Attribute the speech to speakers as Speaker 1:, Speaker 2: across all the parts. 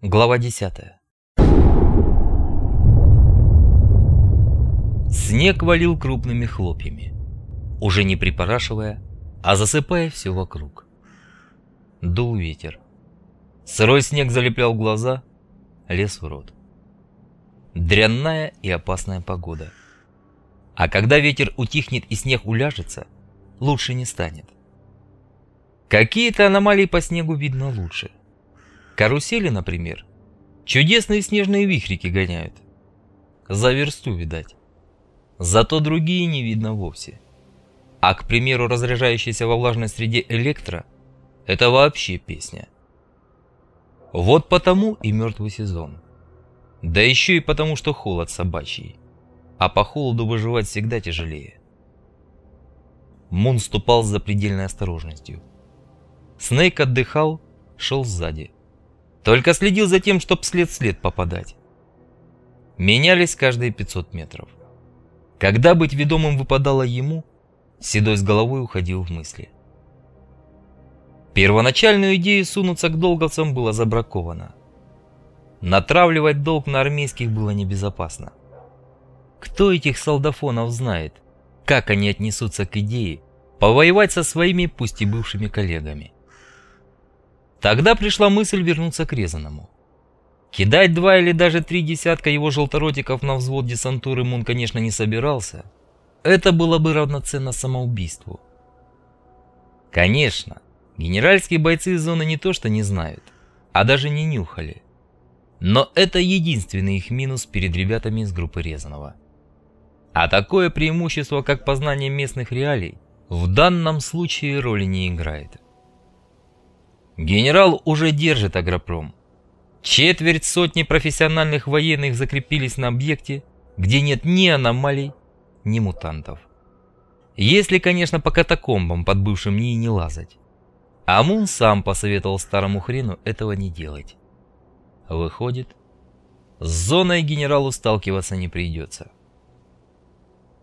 Speaker 1: Глава 10 Снег валил крупными хлопьями, уже не припорашивая, а засыпая все вокруг. Дул ветер. Сырой снег залеплял глаза, лез в рот. Дрянная и опасная погода. А когда ветер утихнет и снег уляжется, лучше не станет. Какие-то аномалии по снегу видно лучше. Карусели, например, чудесные снежные вихрики гоняют. За версту, видать. Зато другие не видно вовсе. А, к примеру, разряжающаяся во влажной среде электро – это вообще песня. Вот потому и мертвый сезон. Да еще и потому, что холод собачий. А по холоду выживать всегда тяжелее. Мун ступал с запредельной осторожностью. Снейк отдыхал, шел сзади. Только следил за тем, чтоб след в след попадать. Менялись каждые 500 метров. Когда быть ведомым выпадало ему, Седой с головой уходил в мысли. Первоначальную идею сунуться к долговцам было забраковано. Натравливать долг на армейских было небезопасно. Кто этих солдафонов знает, как они отнесутся к идее повоевать со своими, пусть и бывшими коллегами? Тогда пришла мысль вернуться к Резаному. Кидать два или даже три десятка его желторотиков на взвод десантуры Мун, конечно, не собирался. Это было бы равноценно самоубийству. Конечно, генеральские бойцы из зоны не то что не знают, а даже не нюхали. Но это единственный их минус перед ребятами из группы Резанова. А такое преимущество, как познание местных реалий, в данном случае роли не играет. Генерал уже держит агропром. Четверть сотни профессиональных военных закрепились на объекте, где нет ни аномалий, ни мутантов. Если, конечно, по катакомбам под бывшим НИИ не лазать. Амун сам посоветовал старому хрену этого не делать. Выходит, с зоной генералу сталкиваться не придется.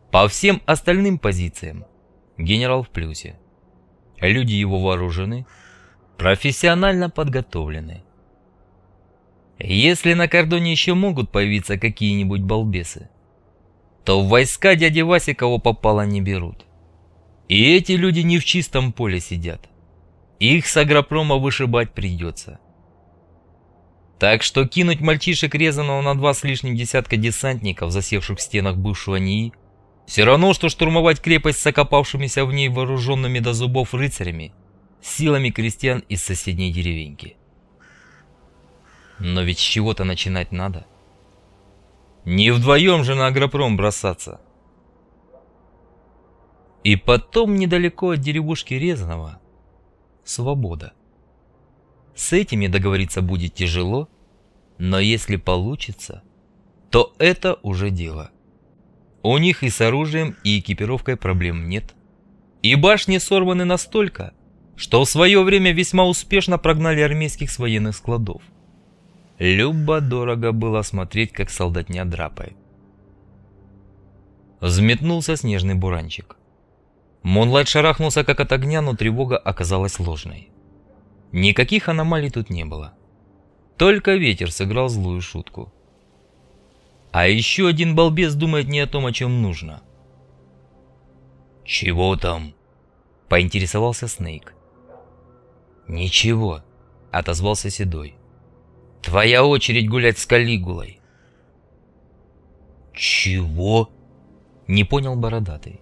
Speaker 1: По всем остальным позициям генерал в плюсе. Люди его вооружены, профессионально подготовлены. Если на кордоне еще могут появиться какие-нибудь балбесы, то в войска дяди Васи кого попало не берут. И эти люди не в чистом поле сидят. Их с агропрома вышибать придется. Так что кинуть мальчишек резаного на два с лишним десятка десантников, засевших в стенах бывшего НИИ, все равно, что штурмовать крепость с окопавшимися в ней вооруженными до зубов рыцарями – силами крестьян из соседней деревеньки. Но ведь с чего-то начинать надо. Не вдвоем же на агропром бросаться. И потом недалеко от деревушки Резаного свобода. С этими договориться будет тяжело, но если получится, то это уже дело. У них и с оружием, и экипировкой проблем нет. И башни сорваны настолько, что в свое время весьма успешно прогнали армейских с военных складов. Любо-дорого было смотреть, как солдатня драпает. Взметнулся снежный буранчик. Монлайт шарахнулся как от огня, но тревога оказалась ложной. Никаких аномалий тут не было. Только ветер сыграл злую шутку. А еще один балбес думает не о том, о чем нужно. «Чего там?» – поинтересовался Снейк. «Ничего», — отозвался Седой. «Твоя очередь гулять с Калигулой». «Чего?» — не понял Бородатый.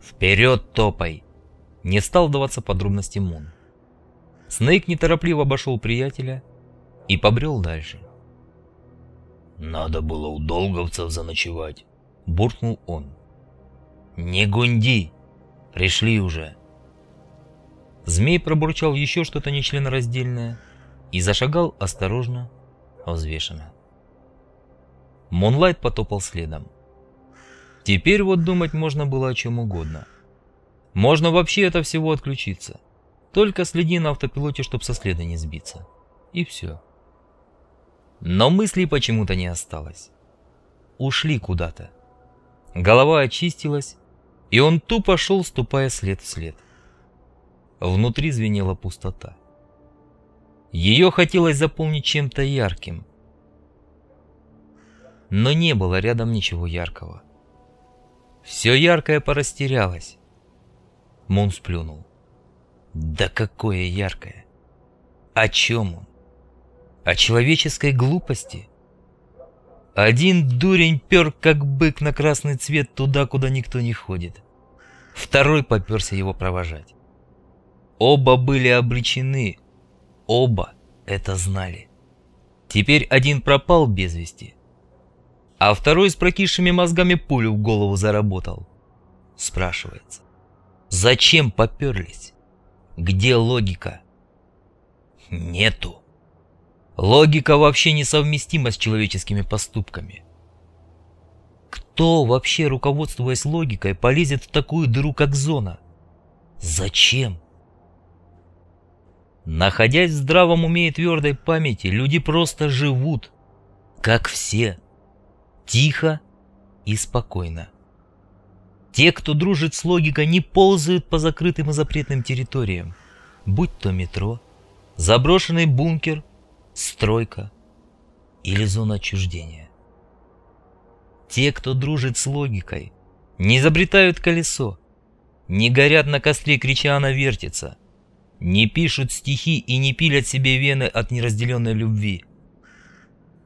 Speaker 1: «Вперед топай!» — не стал даваться подробности Мун. Снейк неторопливо обошел приятеля и побрел дальше.
Speaker 2: «Надо было у долговцев заночевать», —
Speaker 1: буркнул он. «Не гунди! Пришли уже!» Змей пробурчал еще что-то нечленораздельное и зашагал осторожно, взвешенно. Монлайт потопал следом. Теперь вот думать можно было о чем угодно. Можно вообще это всего отключиться. Только следи на автопилоте, чтобы со следа не сбиться. И все. Но мыслей почему-то не осталось. Ушли куда-то. Голова очистилась, и он тупо шел, ступая след в след. Внутри звенела пустота. Ее хотелось заполнить чем-то ярким. Но не было рядом ничего яркого. Все яркое порастерялось. Мун сплюнул. Да какое яркое! О чем он? О человеческой глупости? Один дурень пер, как бык на красный цвет, туда, куда никто не ходит. Второй поперся его провожать. Оба были обречены. Оба это знали. Теперь один пропал без вести. А второй с прокисшими мозгами пулю в голову заработал. Спрашивается, зачем поперлись? Где логика? Нету. Логика вообще несовместима с человеческими поступками. Кто вообще, руководствуясь логикой, полезет в такую дыру, как зона? Зачем? Находясь в здравом уме и твердой памяти, люди просто живут, как все, тихо и спокойно. Те, кто дружит с логикой, не ползают по закрытым и запретным территориям, будь то метро, заброшенный бункер, стройка или зона отчуждения. Те, кто дружит с логикой, не изобретают колесо, не горят на костре, крича «она вертится», не пишут стихи и не пилят себе вены от неразделенной любви.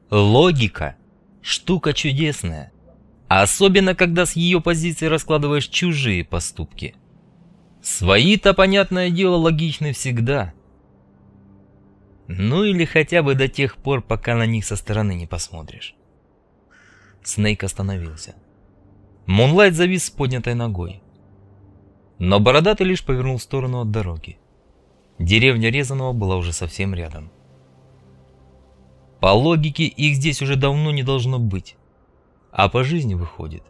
Speaker 1: Логика – штука чудесная, особенно когда с ее позиции раскладываешь чужие поступки. Свои-то, понятное дело, логичны всегда – ну или хотя бы до тех пор, пока на них со стороны не посмотришь. Снейк остановился. Мунлайт завис с поднятой ногой. Но бородатый лишь повернул в сторону от дороги. Деревня Резаного была уже совсем рядом. По логике их здесь уже давно не должно быть. А по жизни выходит,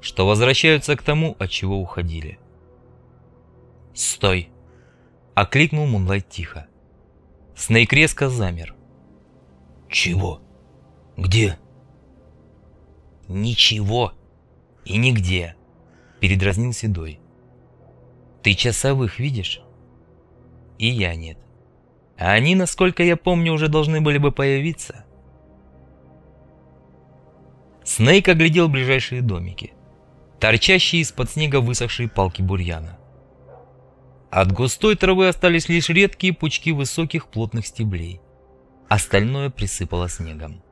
Speaker 1: что возвращаются к тому, от чего уходили. «Стой!» — окликнул Мунлайт тихо. Снейк резко замер.
Speaker 2: «Чего? Где?»
Speaker 1: «Ничего и нигде», — передразнил Седой. «Ты часовых видишь?» «И я нет. А они, насколько я помню, уже должны были бы появиться». Снейк оглядел ближайшие домики, торчащие из-под снега высохшие палки бурьяна. От густой травы остались лишь редкие пучки высоких плотных стеблей. Остальное присыпало снегом.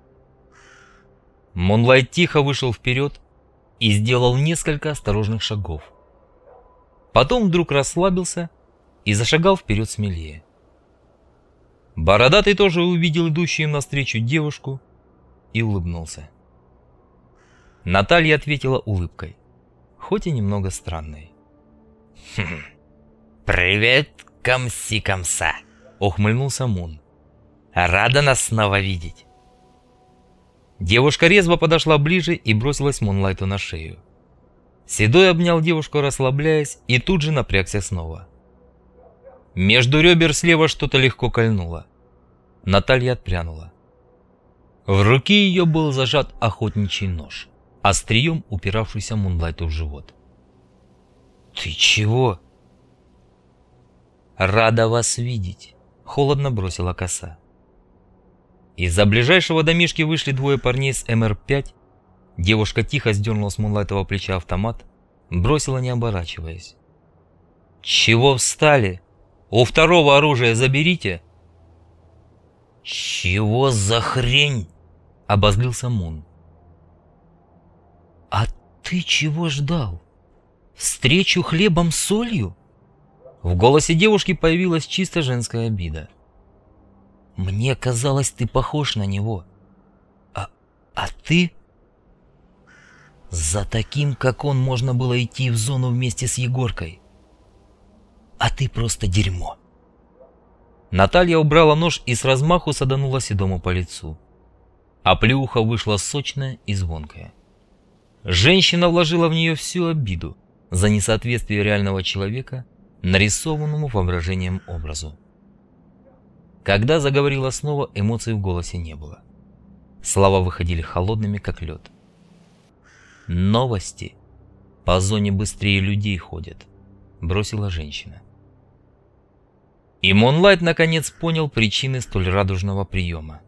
Speaker 1: Монлайт тихо вышел вперед и сделал несколько осторожных шагов. Потом вдруг расслабился и зашагал вперед смелее. Бородатый тоже увидел идущую навстречу девушку и улыбнулся. Наталья ответила улыбкой, хоть и немного странной.
Speaker 3: «Хм, «Привет, комси-комса!» — ухмыльнулся Мун. «Рада нас снова видеть!»
Speaker 1: Девушка резво подошла ближе и бросилась Мунлайту на шею. Седой обнял девушку, расслабляясь, и тут же напрягся снова. Между ребер слева что-то легко кольнуло. Наталья отпрянула. В руке ее был зажат охотничий нож, острием упиравшийся Мунлайту в живот. «Ты чего?» «Рада вас видеть», — холодно бросила коса. Из-за ближайшего домишки вышли двое парней с МР-5. Девушка тихо сдернула с Мунлайтова плеча автомат, бросила не оборачиваясь. «Чего встали? У второго оружия заберите!»
Speaker 3: «Чего за хрень?» — обозлился Мун.
Speaker 4: «А ты чего ждал? Встречу хлебом с солью?»
Speaker 1: В голосе девушки появилась чисто женская обида.
Speaker 4: «Мне казалось, ты похож на него. А, а ты...» «За таким, как он, можно было идти в зону вместе с Егоркой. А ты просто дерьмо».
Speaker 1: Наталья убрала нож и с размаху саданула Седому по лицу. А плюха вышла сочная и звонкая. Женщина вложила в нее всю обиду за несоответствие реального человека нарисованному воображением образу. Когда заговорила снова, эмоций в голосе не было. Слова выходили холодными, как лед. «Новости. По зоне быстрее людей ходят», — бросила женщина. И Монлайт наконец понял причины столь радужного приема.